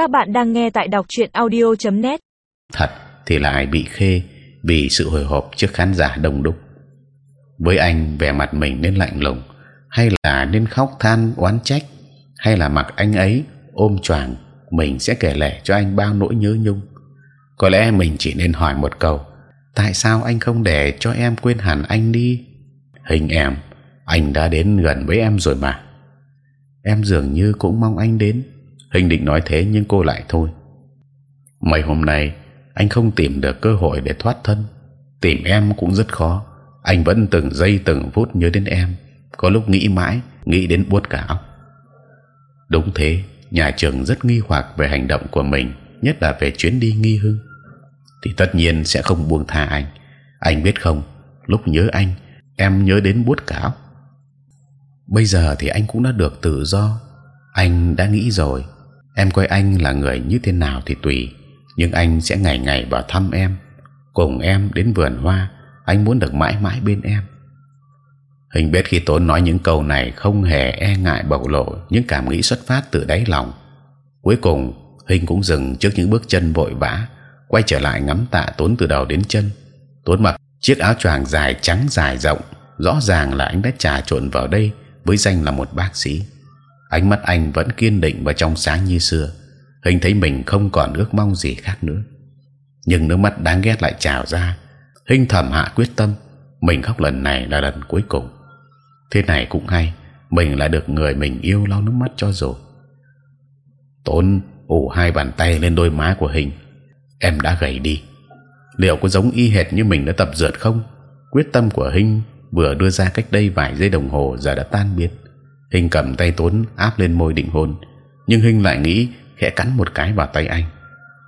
Các bạn đang nghe tại đọc truyện audio.net. Thật thì lại bị khê vì sự hồi hộp trước khán giả đông đúc. Với anh vẻ mặt mình nên lạnh lùng, hay là nên khóc than oán trách, hay là mặc anh ấy ôm choàng mình sẽ kể lể cho anh bao nỗi nhớ nhung. Có lẽ mình chỉ nên hỏi một câu: tại sao anh không để cho em quên hẳn anh đi? Hình em, anh đã đến gần với em rồi mà. Em dường như cũng mong anh đến. Hình định nói thế nhưng cô lại thôi. Mấy hôm nay anh không tìm được cơ hội để thoát thân. Tìm em cũng rất khó. Anh vẫn từng giây từng phút nhớ đến em. Có lúc nghĩ mãi, nghĩ đến buốt cả óc. Đúng thế, nhà trường rất nghi hoặc về hành động của mình, nhất là về chuyến đi nghi hương. Thì tất nhiên sẽ không buông tha anh. Anh biết không, lúc nhớ anh, em nhớ đến buốt cả óc. Bây giờ thì anh cũng đã được tự do. Anh đã nghĩ rồi, em coi anh là người như thế nào thì tùy, nhưng anh sẽ ngày ngày vào thăm em, cùng em đến vườn hoa. Anh muốn được mãi mãi bên em. Hình biết khi tốn nói những câu này không hề e ngại bộc lộ những cảm nghĩ xuất phát từ đáy lòng. Cuối cùng hình cũng dừng trước những bước chân vội vã, quay trở lại ngắm tạ tốn từ đầu đến chân. Tốn mặc chiếc áo choàng dài trắng dài rộng, rõ ràng là anh đã trà trộn vào đây với danh là một bác sĩ. Ánh mắt anh vẫn kiên định và trong sáng như xưa. Hình thấy mình không còn ước mong gì khác nữa. Nhưng nước mắt đáng ghét lại trào ra. Hình thầm hạ quyết tâm, mình khóc lần này là lần cuối cùng. Thế này cũng hay, mình lại được người mình yêu lau nước mắt cho rồi. Tốn ủ hai bàn tay lên đôi má của Hình. Em đã gầy đi. Liệu có giống y hệt như mình đã tập dượt không? Quyết tâm của Hình vừa đưa ra cách đây vài giây đồng hồ giờ đã tan biến. Hình cầm tay Tuấn áp lên môi định hôn, nhưng Hình lại nghĩ khẽ cắn một cái vào tay anh.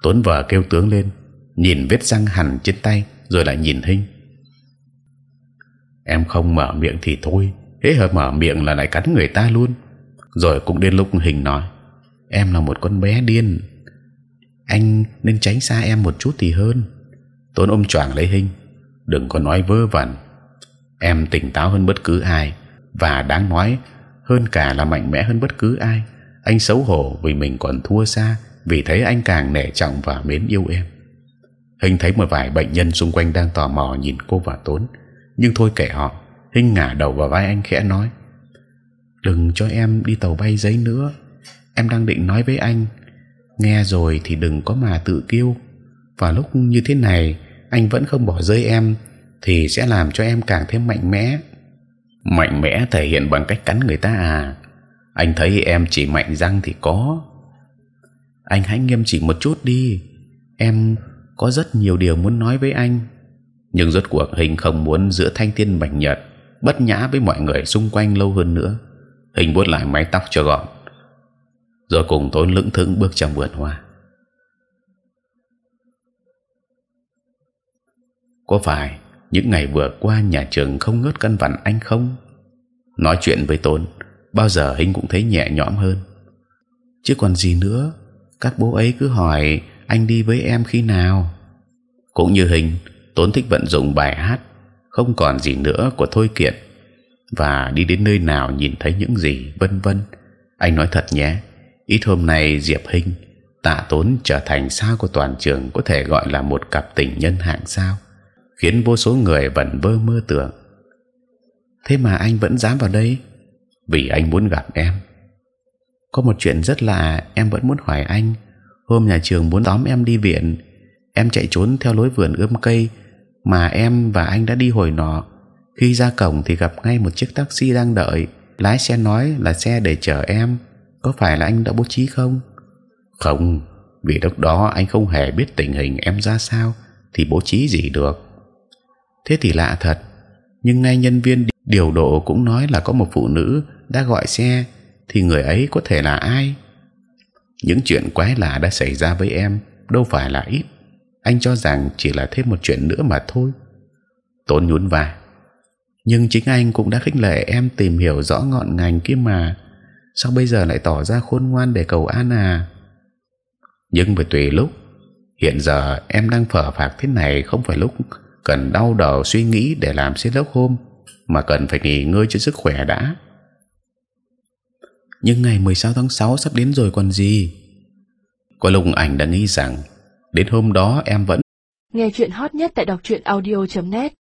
Tuấn vờ kêu tướng lên, nhìn vết răng hằn trên tay, rồi lại nhìn Hình. Em không mở miệng thì thôi, hễ hợp mở miệng là lại cắn người ta luôn. Rồi cũng đến lúc Hình nói, em là một con bé điên, anh nên tránh xa em một chút thì hơn. Tuấn ôm choàng lấy Hình, đừng có nói vớ vẩn em tỉnh táo hơn bất cứ ai và đáng nói hơn cả là mạnh mẽ hơn bất cứ ai. Anh xấu hổ vì mình còn thua xa, vì thấy anh càng nể trọng và mến yêu em. Hình thấy một vài bệnh nhân xung quanh đang tò mò nhìn cô và tốn. Nhưng thôi kệ họ hình ngả đầu vào vai anh khẽ nói. Đừng cho em đi tàu bay giấy nữa. Em đang định nói với anh. Nghe rồi thì đừng có mà tự kiêu. Và lúc như thế này, anh vẫn không bỏ rơi em, thì sẽ làm cho em càng thêm mạnh mẽ. Mạnh mẽ thể hiện bằng cách cắn người ta à? Anh thấy em chỉ mạnh răng thì có. Anh hãy nghiêm chỉnh một chút đi. Em có rất nhiều điều muốn nói với anh, nhưng rốt cuộc hình không muốn giữa thanh thiên bạch nhật bất nhã với mọi người xung quanh lâu hơn nữa. Hình vuốt lại mái tóc cho gọn, rồi cùng tốn lững thững bước trong vườn hoa. Có phải những ngày vừa qua nhà trường không ngớt căn vặn anh không? Nói chuyện với tôn, bao giờ hình cũng thấy nhẹ nhõm hơn. Chứ còn gì nữa, các bố ấy cứ hỏi anh đi với em khi nào. Cũng như hình tốn thích vận dụng bài hát không còn gì nữa của thôi kiện và đi đến nơi nào nhìn thấy những gì, vân vân. Anh nói thật nhé, ít hôm nay diệp hình tạ tốn trở thành sao của toàn trường có thể gọi là một cặp tình nhân hạng sao khiến vô số người vẫn vơ mơ tưởng. Thế mà anh vẫn dám vào đây vì anh muốn gặp em. Có một chuyện rất lạ em vẫn muốn hỏi anh. Hôm nhà trường muốn tóm em đi viện, em chạy trốn theo lối vườn ươm cây mà em và anh đã đi hồi nọ. Khi ra cổng thì gặp ngay một chiếc taxi đang đợi. Lái xe nói là xe để chở em. Có phải là anh đã bố trí không? Không, vì lúc đó anh không hề biết tình hình em ra sao thì bố trí gì được thế thì lạ thật. Nhưng ngay nhân viên điều độ cũng nói là có một phụ nữ đã gọi xe, thì người ấy có thể là ai? Những chuyện quái lạ đã xảy ra với em, đâu phải là ít. Anh cho rằng chỉ là thêm một chuyện nữa mà thôi. Tốn nhún vai. Nhưng chính anh cũng đã khích lệ em tìm hiểu rõ ngọn ngành kia mà. Sao bây giờ lại tỏ ra khôn ngoan để cầu an à? Nhưng phải tùy lúc. Hiện giờ em đang phở phạc thế này không phải lúc cần đau đầu suy nghĩ để làm xếp lớp hôm, mà cần phải nghỉ ngơi cho sức khỏe đã. Nhưng ngày 16 tháng 6 sắp đến rồi còn gì? Có lúc ảnh đã nghĩ rằng, đến hôm đó em vẫn nghe chuyện hot nhất tại đọc truyện audio .net.